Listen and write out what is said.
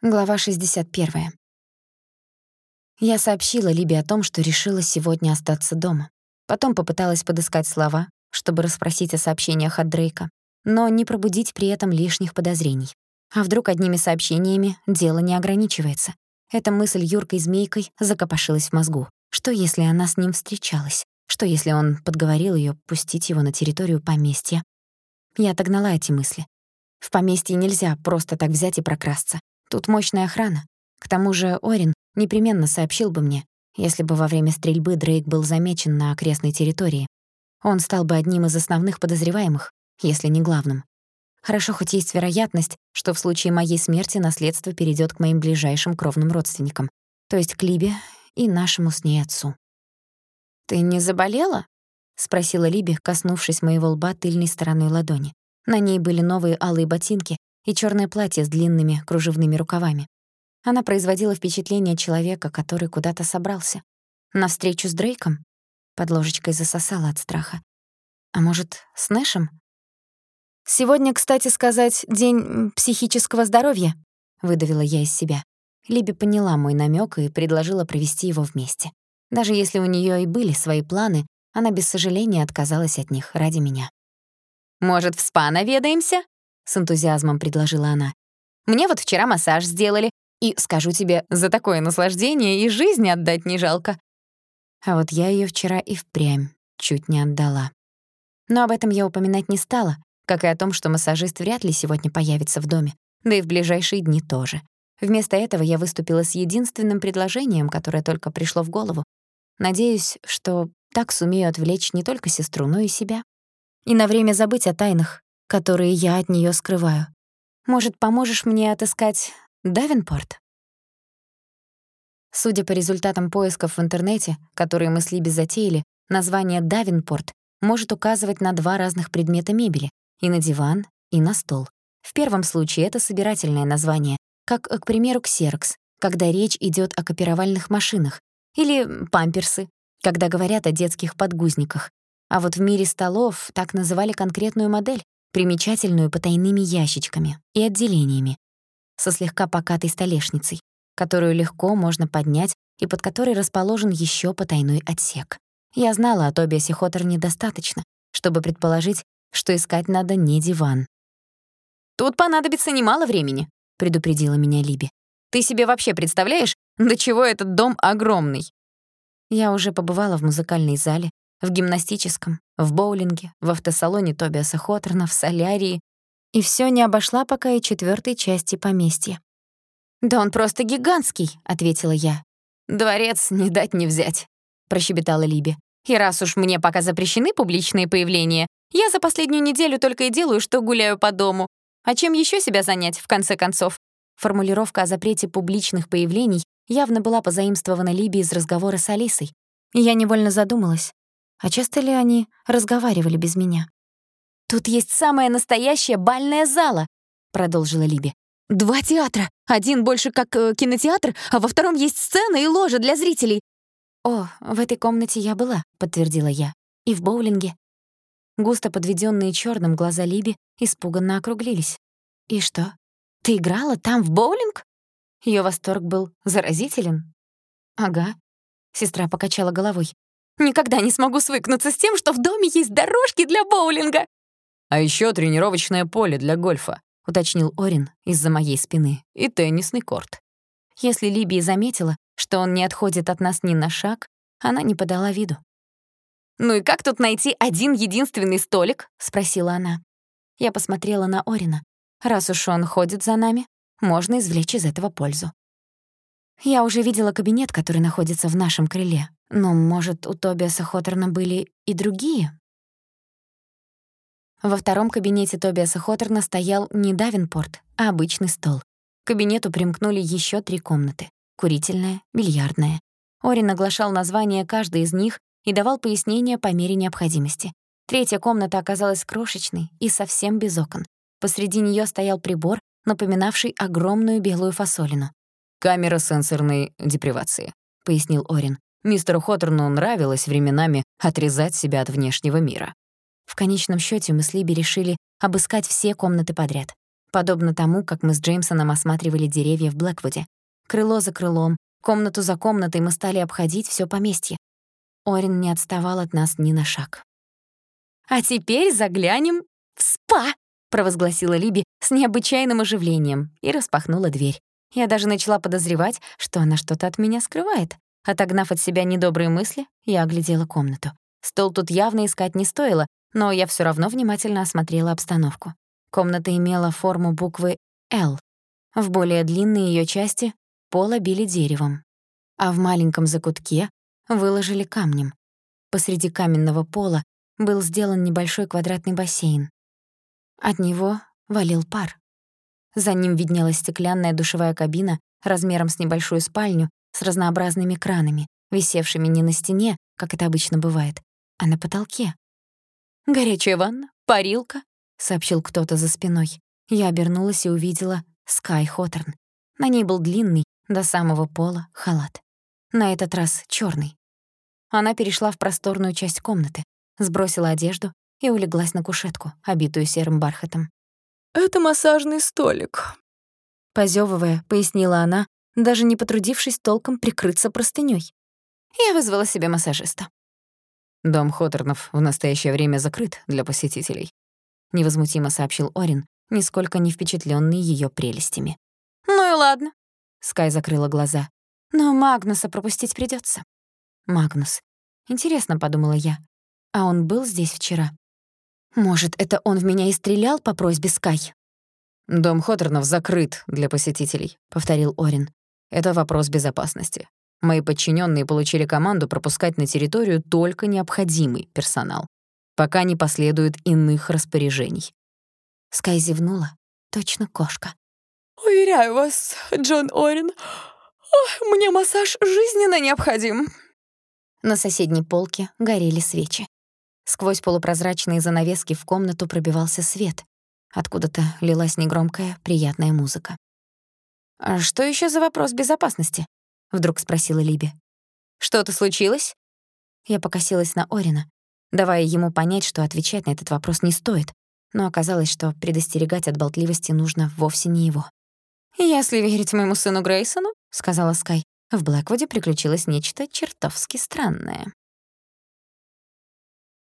Глава 61. Я сообщила Либе о том, что решила сегодня остаться дома. Потом попыталась подыскать слова, чтобы расспросить о сообщениях от Дрейка, но не пробудить при этом лишних подозрений. А вдруг одними сообщениями дело не ограничивается? Эта мысль юркой змейкой закопошилась в мозгу. Что, если она с ним встречалась? Что, если он подговорил её пустить его на территорию поместья? Я отогнала эти мысли. В поместье нельзя просто так взять и прокрасться. Тут мощная охрана. К тому же Орин непременно сообщил бы мне, если бы во время стрельбы Дрейк был замечен на окрестной территории. Он стал бы одним из основных подозреваемых, если не главным. Хорошо, хоть есть вероятность, что в случае моей смерти наследство перейдет к моим ближайшим кровным родственникам, то есть к Либе и нашему с ней отцу. «Ты не заболела?» — спросила Либи, коснувшись моего лба тыльной стороной ладони. На ней были новые алые ботинки, и чёрное платье с длинными кружевными рукавами. Она производила впечатление человека, который куда-то собрался. На встречу с Дрейком? Под ложечкой засосала от страха. А может, с Нэшем? «Сегодня, кстати сказать, день психического здоровья», — выдавила я из себя. Либи поняла мой намёк и предложила провести его вместе. Даже если у неё и были свои планы, она без сожаления отказалась от них ради меня. «Может, в спа наведаемся?» С энтузиазмом предложила она. Мне вот вчера массаж сделали, и, скажу тебе, за такое наслаждение и жизнь отдать не жалко. А вот я её вчера и впрямь чуть не отдала. Но об этом я упоминать не стала, как и о том, что массажист вряд ли сегодня появится в доме, да и в ближайшие дни тоже. Вместо этого я выступила с единственным предложением, которое только пришло в голову. Надеюсь, что так сумею отвлечь не только сестру, но и себя. И на время забыть о тайнах, которые я от неё скрываю. Может, поможешь мне отыскать Давинпорт? Судя по результатам поисков в интернете, которые мы с Либи затеяли, название Давинпорт может указывать на два разных предмета мебели — и на диван, и на стол. В первом случае это собирательное название, как, к примеру, ксерокс, когда речь идёт о копировальных машинах, или памперсы, когда говорят о детских подгузниках. А вот в мире столов так называли конкретную модель, примечательную потайными ящичками и отделениями, со слегка покатой столешницей, которую легко можно поднять и под которой расположен еще потайной отсек. Я знала о Тобиасе Хоттер недостаточно, чтобы предположить, что искать надо не диван. «Тут понадобится немало времени», — предупредила меня Либи. «Ты себе вообще представляешь, до чего этот дом огромный?» Я уже побывала в музыкальной зале, в гимнастическом, в боулинге, в автосалоне Тобиаса Хоттерна, в солярии, и всё не обошла пока и четвёртой части поместья. «Да он просто гигантский», — ответила я. «Дворец не дать не взять», — прощебетала Либи. «И раз уж мне пока запрещены публичные появления, я за последнюю неделю только и делаю, что гуляю по дому. А чем ещё себя занять, в конце концов?» Формулировка о запрете публичных появлений явно была позаимствована Либи из разговора с Алисой. И я невольно задумалась, а часто ли они разговаривали без меня? «Тут есть самая настоящая бальная зала», — продолжила Либи. «Два театра. Один больше как э, кинотеатр, а во втором есть сцена и ложа для зрителей». «О, в этой комнате я была», — подтвердила я. «И в боулинге». Густо подведённые чёрным глаза Либи испуганно округлились. «И что? Ты играла там в боулинг?» Её восторг был заразителен. «Ага». Сестра покачала головой. Никогда не смогу свыкнуться с тем, что в доме есть дорожки для боулинга. А еще тренировочное поле для гольфа, уточнил Орин из-за моей спины, и теннисный корт. Если Либи заметила, что он не отходит от нас ни на шаг, она не подала виду. «Ну и как тут найти один единственный столик?» — спросила она. Я посмотрела на Орина. Раз уж он ходит за нами, можно извлечь из этого пользу. Я уже видела кабинет, который находится в нашем крыле, но, может, у Тобиаса Хоттерна были и другие? Во втором кабинете Тобиаса Хоттерна стоял не Давинпорт, а обычный стол. К кабинету примкнули ещё три комнаты — курительная, бильярдная. Орин оглашал названия каждой из них и давал пояснения по мере необходимости. Третья комната оказалась крошечной и совсем без окон. Посреди неё стоял прибор, напоминавший огромную белую фасолину. «Камера сенсорной депривации», — пояснил Орин. Мистеру Хоттерну нравилось временами отрезать себя от внешнего мира. В конечном счёте мы с Либи решили обыскать все комнаты подряд. подобно тому, как мы с Джеймсоном осматривали деревья в Блэквуде. Крыло за крылом, комнату за комнатой мы стали обходить всё поместье. Орин не отставал от нас ни на шаг. «А теперь заглянем в спа!» — провозгласила Либи с необычайным оживлением и распахнула дверь. Я даже начала подозревать, что она что-то от меня скрывает. Отогнав от себя недобрые мысли, я оглядела комнату. Стол тут явно искать не стоило, но я всё равно внимательно осмотрела обстановку. Комната имела форму буквы «Л». В более длинной её части пол обили деревом, а в маленьком закутке выложили камнем. Посреди каменного пола был сделан небольшой квадратный бассейн. От него валил пар. За ним виднелась стеклянная душевая кабина размером с небольшую спальню с разнообразными кранами, висевшими не на стене, как это обычно бывает, а на потолке. «Горячая ванна, парилка», — сообщил кто-то за спиной. Я обернулась и увидела Скай Хоторн. На ней был длинный, до самого пола, халат. На этот раз чёрный. Она перешла в просторную часть комнаты, сбросила одежду и улеглась на кушетку, обитую серым бархатом. «Это массажный столик», — позёвывая, пояснила она, даже не потрудившись толком прикрыться простынёй. Я вызвала себе массажиста. «Дом Хоторнов в настоящее время закрыт для посетителей», — невозмутимо сообщил Орин, нисколько не впечатлённый её прелестями. «Ну и ладно», — Скай закрыла глаза. «Но Магнуса пропустить придётся». «Магнус. Интересно», — подумала я. «А он был здесь вчера?» «Может, это он в меня и стрелял по просьбе Скай?» «Дом Хоторнов закрыт для посетителей», — повторил Орин. «Это вопрос безопасности. Мои подчиненные получили команду пропускать на территорию только необходимый персонал, пока не последует иных распоряжений. Скай зевнула, точно кошка. «Уверяю вас, Джон Орин, мне массаж жизненно необходим». На соседней полке горели свечи. Сквозь полупрозрачные занавески в комнату пробивался свет. Откуда-то лилась негромкая, приятная музыка. «А что ещё за вопрос безопасности?» — вдруг спросила Либи. «Что-то случилось?» Я покосилась на Орина, давая ему понять, что отвечать на этот вопрос не стоит, но оказалось, что предостерегать от болтливости нужно вовсе не его. «Если верить моему сыну Грейсону», — сказала Скай, — «в Блэквуде приключилось нечто чертовски странное».